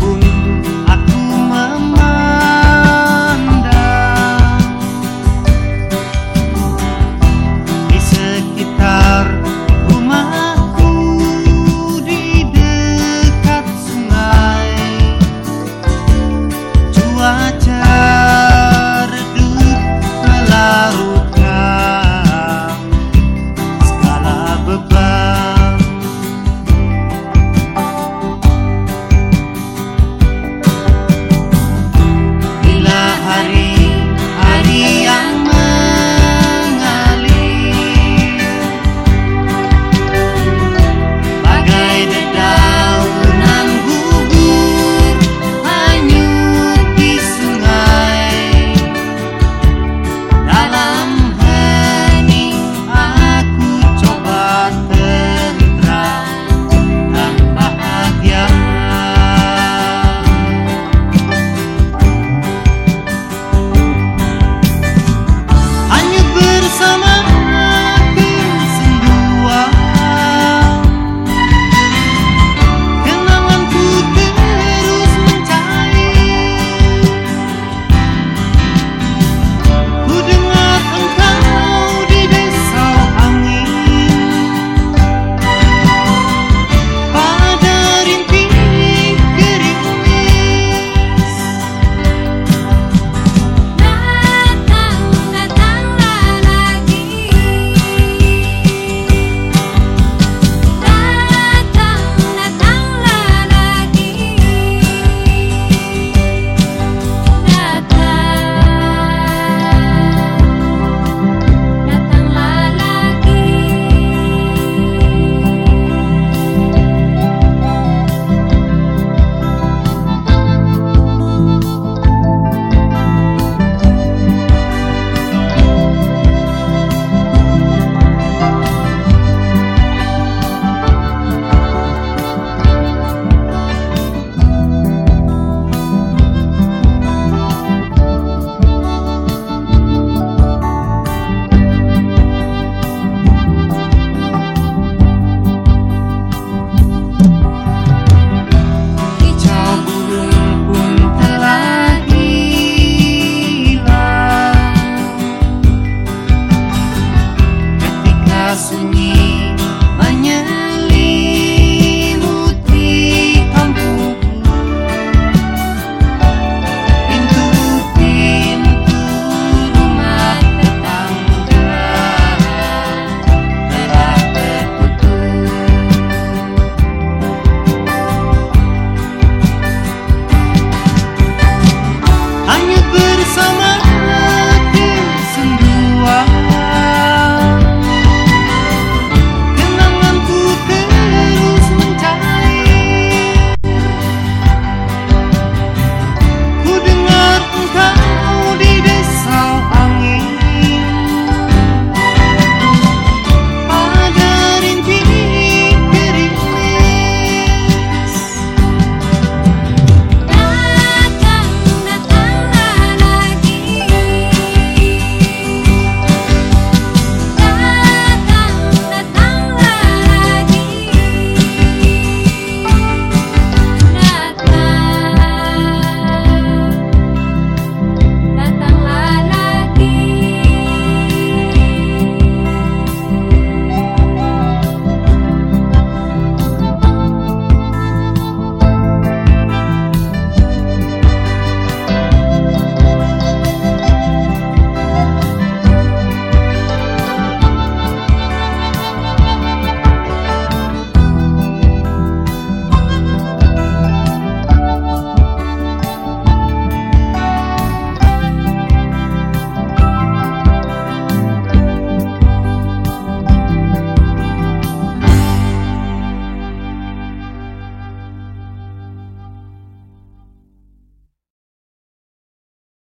sunyi